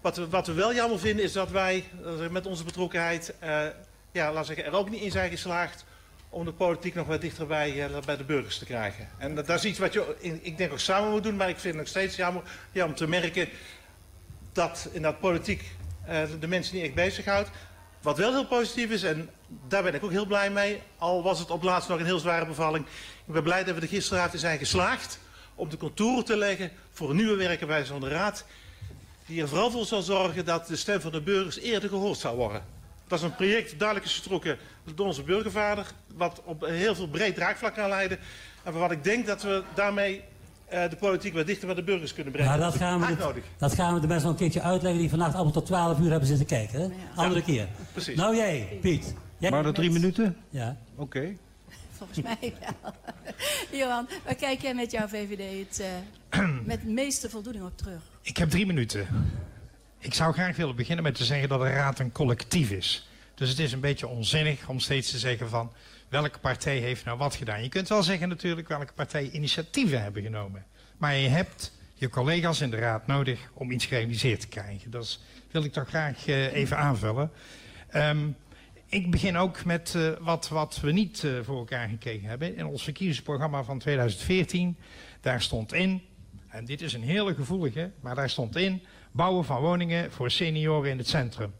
Wat we, wat we wel jammer vinden is dat wij met onze betrokkenheid uh, ja, laat zeggen, er ook niet in zijn geslaagd om de politiek nog wat dichter bij, uh, bij de burgers te krijgen. En dat, is iets wat je, in, ik denk, ook samen moet doen, maar ik vind het nog steeds jammer ja, om te merken dat in dat politiek de mensen niet echt bezighoudt. Wat wel heel positief is, en daar ben ik ook heel blij mee, al was het op laatst nog een heel zware bevalling. Ik ben blij dat we er gisteravond in zijn geslaagd om de contouren te leggen voor een nieuwe werkenwijze van de Raad. Die er vooral voor zal zorgen dat de stem van de burgers eerder gehoord zal worden. Dat is een project duidelijk is getrokken door onze burgervader. Wat op heel veel breed draagvlak kan leiden. En wat ik denk dat we daarmee uh, de politiek wat dichter bij de burgers kunnen brengen. Ja, dat, gaan we het, dat gaan we de mensen nog een keertje uitleggen die vannacht allemaal tot 12 uur hebben zitten kijken. Hè? Ja. Andere keer. Precies. Nou jij, Piet. Jij maar dat drie minuten? Ja. Oké. Okay. Volgens mij wel. Johan, waar kijk jij met jouw VVD het uh, met de meeste voldoening op terug? Ik heb drie minuten. Ik zou graag willen beginnen met te zeggen dat de raad een collectief is. Dus het is een beetje onzinnig om steeds te zeggen van welke partij heeft nou wat gedaan. Je kunt wel zeggen natuurlijk welke partij initiatieven hebben genomen. Maar je hebt je collega's in de raad nodig om iets gerealiseerd te krijgen. Dat wil ik toch graag uh, even aanvullen. Um, ik begin ook met uh, wat, wat we niet uh, voor elkaar gekregen hebben. In ons verkiezingsprogramma van 2014, daar stond in... en dit is een hele gevoelige, maar daar stond in... bouwen van woningen voor senioren in het centrum.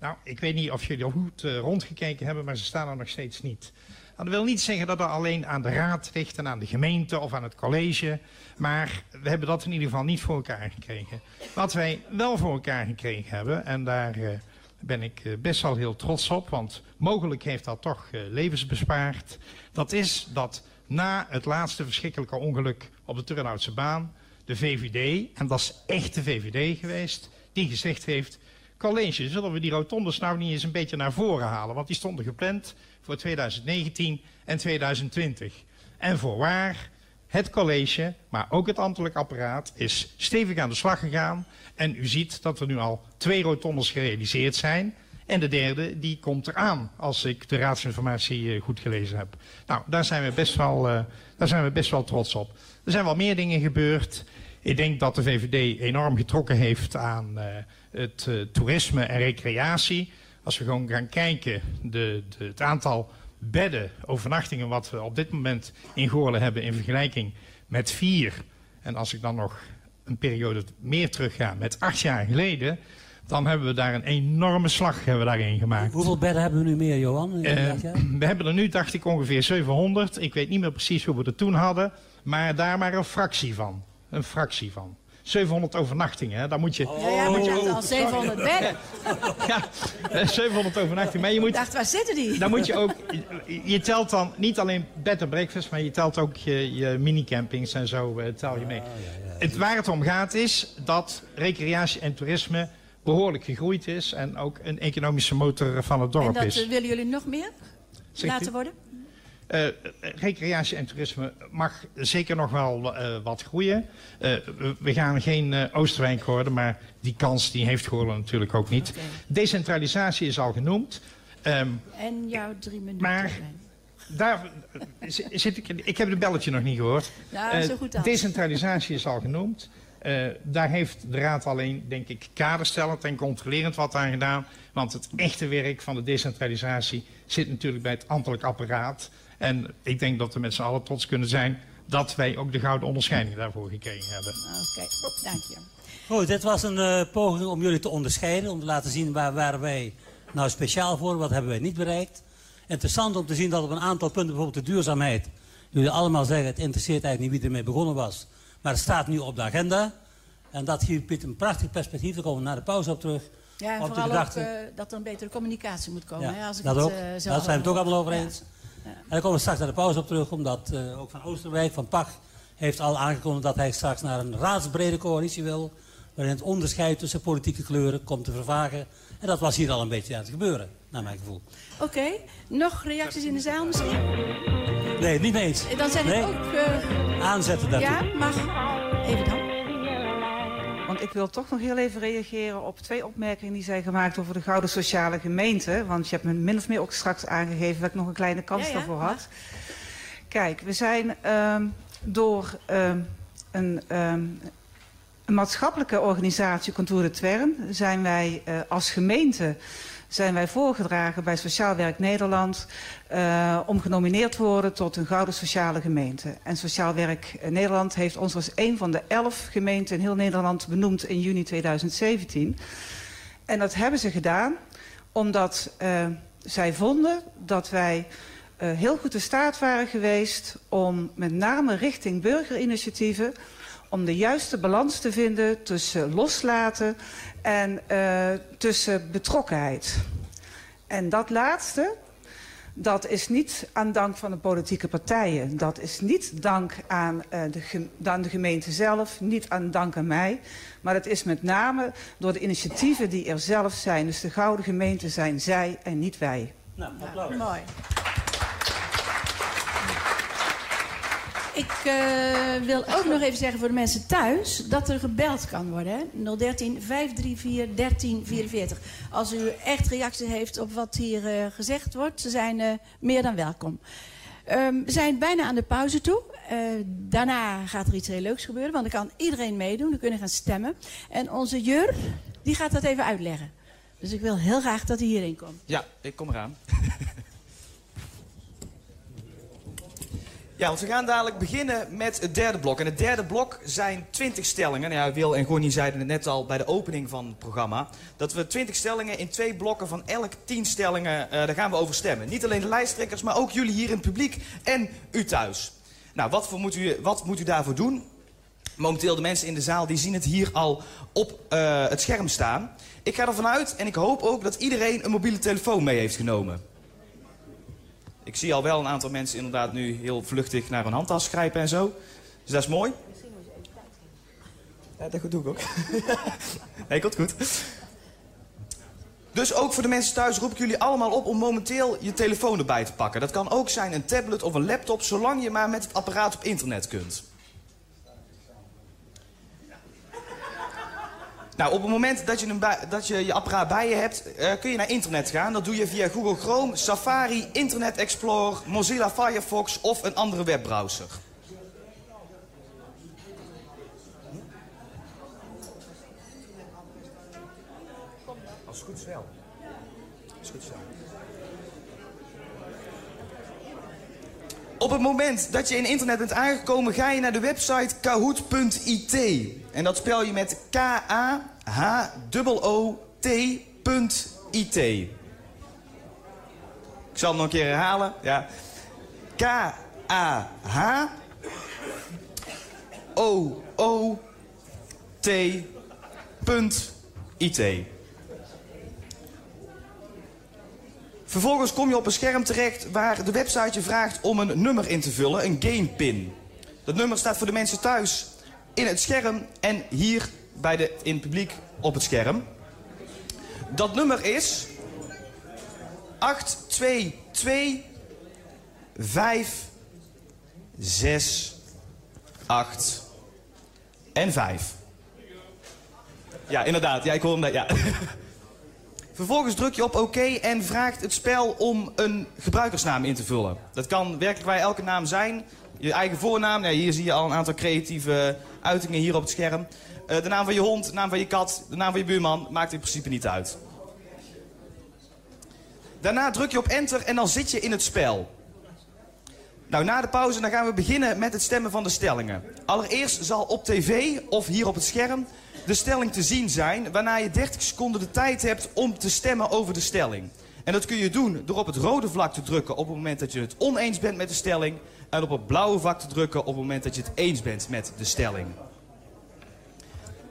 Nou, ik weet niet of jullie al goed uh, rondgekeken hebben, maar ze staan er nog steeds niet. Dat wil niet zeggen dat er alleen aan de raad ligt en aan de gemeente of aan het college. Maar we hebben dat in ieder geval niet voor elkaar gekregen. Wat wij wel voor elkaar gekregen hebben, en daar uh, ben ik uh, best wel heel trots op, want mogelijk heeft dat toch levens bespaard. Dat is dat na het laatste verschrikkelijke ongeluk op de Turnhoutse baan, de VVD, en dat is echt de VVD geweest, die gezegd heeft... College, zullen we die rotondes nou niet eens een beetje naar voren halen? Want die stonden gepland voor 2019 en 2020. En voorwaar, het college, maar ook het ambtelijk apparaat is stevig aan de slag gegaan. En u ziet dat er nu al twee rotondes gerealiseerd zijn. En de derde, die komt eraan, als ik de raadsinformatie goed gelezen heb. Nou, daar zijn we best wel, uh, daar zijn we best wel trots op. Er zijn wel meer dingen gebeurd. Ik denk dat de VVD enorm getrokken heeft aan uh, het uh, toerisme en recreatie. Als we gewoon gaan kijken, de, de, het aantal bedden, overnachtingen wat we op dit moment in Goorlen hebben in vergelijking met vier. En als ik dan nog een periode meer terug ga met acht jaar geleden, dan hebben we daar een enorme slag hebben we daarin gemaakt. Hoeveel bedden hebben we nu meer, Johan? Uh, we hebben er nu, dacht ik, ongeveer 700. Ik weet niet meer precies hoe we er toen hadden, maar daar maar een fractie van. Een fractie van. 700 overnachtingen, hè? Dan moet je... Oh. Ja, ja, maar je al 700 bedden. ja, 700 overnachtingen. Maar je moet... Ik dacht, waar zitten die? Dan moet je ook... Je, je telt dan niet alleen bed en breakfast, maar je telt ook je, je minicampings en zo uh, tel je mee. Ja, ja, het, waar het om gaat is dat recreatie en toerisme behoorlijk gegroeid is en ook een economische motor van het dorp is. En dat is. Uh, willen jullie nog meer Zegt laten u? worden? Uh, recreatie en toerisme mag zeker nog wel uh, wat groeien. Uh, we, gaan geen Oosterwijk worden, maar die kans die heeft Goorlen natuurlijk ook niet. Okay. Decentralisatie is al genoemd. Um, en jouw drie minuten. Maar daar zit ik... Ik heb het belletje nog niet gehoord. Ja, zo goed decentralisatie is al genoemd. daar heeft de Raad alleen, denk ik, kaderstellend en controlerend wat aan gedaan. Want het echte werk van de decentralisatie zit natuurlijk bij het ambtelijk apparaat... En ik denk dat we met z'n allen trots kunnen zijn dat wij ook de gouden onderscheiding daarvoor gekregen hebben. Oké, okay. dank je. Goed, dit was een uh, poging om jullie te onderscheiden, om te laten zien waar waren wij nou speciaal voor, wat hebben wij niet bereikt. Interessant om te zien dat op een aantal punten, bijvoorbeeld de duurzaamheid, jullie allemaal zeggen het interesseert eigenlijk niet wie ermee begonnen was, maar het staat nu op de agenda. En dat geeft een prachtig perspectief, daar komen we na de pauze op terug. Ja, en vooral gedachte... ook uh, dat er een betere communicatie moet komen. Ja, hè, als ik dat het, ook. Uh, Daar zijn we het ook allemaal over eens. Ja. En daar komen we straks naar de pauze op terug, omdat uh, ook van Oosterwijk, van PAG, heeft al aangekondigd dat hij straks naar een raadsbrede coalitie wil, waarin het onderscheid tussen politieke kleuren komt te vervagen. En dat was hier al een beetje aan het gebeuren, naar mijn gevoel. Oké, okay. nog reacties in de zaal misschien? Nee, niet eens. Dan zeg nee. ik ook... Uh... Aanzetten daartoe. Ja, mag. Even dan. Want ik wil toch nog heel even reageren op twee opmerkingen die zijn gemaakt over de Gouden Sociale Gemeente. Want je hebt me min of meer ook straks aangegeven dat ik nog een kleine kans ja, daarvoor had. Kijk, we zijn um, door um, een um, een maatschappelijke organisatie, Contour de Twern, zijn wij uh, als gemeente zijn wij voorgedragen bij Sociaal Werk Nederland uh, om genomineerd te worden tot een gouden sociale gemeente. En Sociaal Werk Nederland heeft ons als een van de elf gemeenten in heel Nederland benoemd in juni 2017. En dat hebben ze gedaan omdat uh, zij vonden dat wij heel goed in staat waren geweest om met name richting burgerinitiatieven om de juiste balans te vinden tussen loslaten en uh, tussen betrokkenheid. En dat laatste, dat is niet aan dank van de politieke partijen. Dat is niet dank aan, uh, de, aan de gemeente zelf, niet aan dank aan mij. Maar het is met name door de initiatieven die er zelf zijn. Dus de Gouden Gemeente zijn zij en niet wij. Nou, applaus. Ja, mooi. Ik uh, wil ook nog even zeggen voor de mensen thuis dat er gebeld kan worden. Hè? 013 534 1344. Als u echt reactie heeft op wat hier uh, gezegd wordt, ze zijn uh, meer dan welkom. Um, we zijn bijna aan de pauze toe. daarna gaat er iets heel leuks gebeuren, want dan kan iedereen meedoen. We kunnen gaan stemmen. En onze Jur, die gaat dat even uitleggen. Dus ik wil heel graag dat hij hierin komt. Ja, ik kom eraan. Ja, want we gaan dadelijk beginnen met het derde blok. En het derde blok zijn 20 stellingen. Nou ja, Wil en Gonnie zeiden het net al bij de opening van het programma. Dat we 20 stellingen in twee blokken van elk 10 stellingen, uh, daar gaan we over stemmen. Niet alleen de lijsttrekkers, maar ook jullie hier in het publiek en u thuis. Nou, wat, voor moet, u, wat moet u daarvoor doen? Momenteel de mensen in de zaal die zien het hier al op uh, het scherm staan. Ik ga ervan uit en ik hoop ook dat iedereen een mobiele telefoon mee heeft genomen. Ik zie al wel een aantal mensen inderdaad nu heel vluchtig naar hun handtas grijpen en zo. Dus dat is mooi. Ja, dat doe ik ook. nee, komt goed. Dus ook voor de mensen thuis roep ik jullie allemaal op om momenteel je telefoon erbij te pakken. Dat kan ook zijn een tablet of een laptop, zolang je maar met het apparaat op internet kunt. Nou, op het moment dat je, een dat je je apparaat bij je hebt, uh, kun je naar internet gaan. Dat doe je via Google Chrome, Safari, Internet Explorer, Mozilla Firefox of een andere webbrowser. Als het goed is. Als goed is wel. Op het moment dat je in internet bent aangekomen, ga je naar de website kahoot.it. En dat spel je met K-A-H-O-O-T.it. Ik zal het nog een keer herhalen. Ja. K-A-H-O-O-T.it. Vervolgens kom je op een scherm terecht waar de website je vraagt om een nummer in te vullen, een gamepin. Dat nummer staat voor de mensen thuis in het scherm en hier bij de, in het publiek op het scherm. Dat nummer is 822 5 6 8 en 5. Ja, inderdaad. Ja, ik hoor hem. Ja. Vervolgens druk je op OK en vraagt het spel om een gebruikersnaam in te vullen. Dat kan werkelijk bij elke naam zijn. Je eigen voornaam. Ja, hier zie je al een aantal creatieve uitingen hier op het scherm. Uh, de naam van je hond, de naam van je kat, de naam van je buurman. Maakt in principe niet uit. Daarna druk je op enter en dan zit je in het spel. Nou, na de pauze dan gaan we beginnen met het stemmen van de stellingen. Allereerst zal op tv of hier op het scherm de stelling te zien zijn... waarna je 30 seconden de tijd hebt om te stemmen over de stelling. En dat kun je doen door op het rode vlak te drukken op het moment dat je het oneens bent met de stelling... en op het blauwe vlak te drukken op het moment dat je het eens bent met de stelling.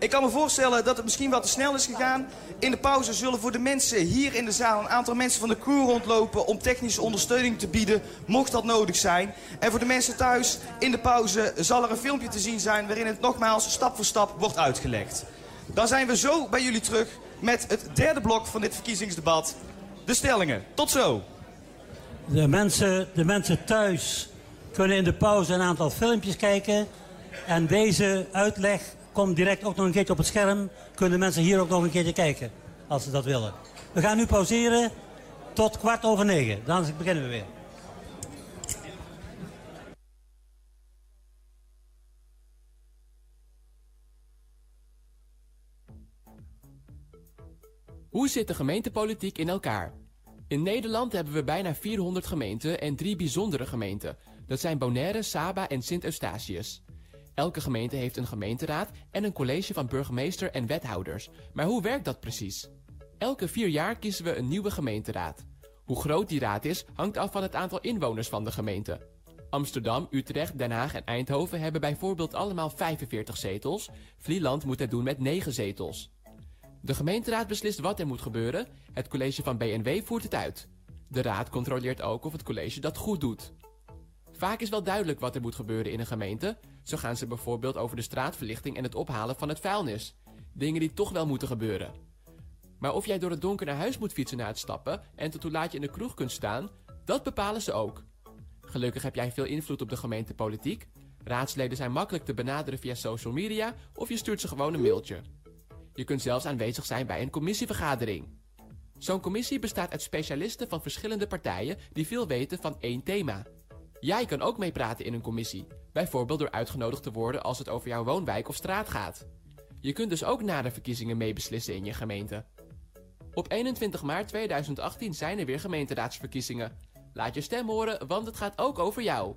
Ik kan me voorstellen dat het misschien wat te snel is gegaan. In de pauze zullen voor de mensen hier in de zaal een aantal mensen van de crew rondlopen om technische ondersteuning te bieden, mocht dat nodig zijn. En voor de mensen thuis in de pauze zal er een filmpje te zien zijn waarin het nogmaals stap voor stap wordt uitgelegd. Dan zijn we zo bij jullie terug met het derde blok van dit verkiezingsdebat. De stellingen. Tot zo. De mensen, de mensen thuis kunnen in de pauze een aantal filmpjes kijken. En deze uitleg Kom direct ook nog een keertje op het scherm. Kunnen mensen hier ook nog een keertje kijken, als ze dat willen. We gaan nu pauzeren tot kwart over negen. Dan beginnen we weer. Hoe zit de gemeentepolitiek in elkaar? In Nederland hebben we bijna 400 gemeenten en drie bijzondere gemeenten. Dat zijn Bonaire, Saba en Sint-Eustatius. Elke gemeente heeft een gemeenteraad en een college van burgemeester en wethouders. Maar hoe werkt dat precies? Elke vier jaar kiezen we een nieuwe gemeenteraad. Hoe groot die raad is, hangt af van het aantal inwoners van de gemeente. Amsterdam, Utrecht, Den Haag en Eindhoven hebben bijvoorbeeld allemaal 45 zetels. Vlieland moet het doen met 9 zetels. De gemeenteraad beslist wat er moet gebeuren. Het college van BNW voert het uit. De raad controleert ook of het college dat goed doet. Vaak is wel duidelijk wat er moet gebeuren in een gemeente. Zo gaan ze bijvoorbeeld over de straatverlichting en het ophalen van het vuilnis. Dingen die toch wel moeten gebeuren. Maar of jij door het donker naar huis moet fietsen na het stappen en tot hoe laat je in de kroeg kunt staan, dat bepalen ze ook. Gelukkig heb jij veel invloed op de gemeentepolitiek. Raadsleden zijn makkelijk te benaderen via social media of je stuurt ze gewoon een mailtje. Je kunt zelfs aanwezig zijn bij een commissievergadering. Zo'n commissie bestaat uit specialisten van verschillende partijen die veel weten van één thema. Jij kan ook meepraten in een commissie, bijvoorbeeld door uitgenodigd te worden als het over jouw woonwijk of straat gaat. Je kunt dus ook na de verkiezingen meebeslissen in je gemeente. Op 21 maart 2018 zijn er weer gemeenteraadsverkiezingen. Laat je stem horen, want het gaat ook over jou.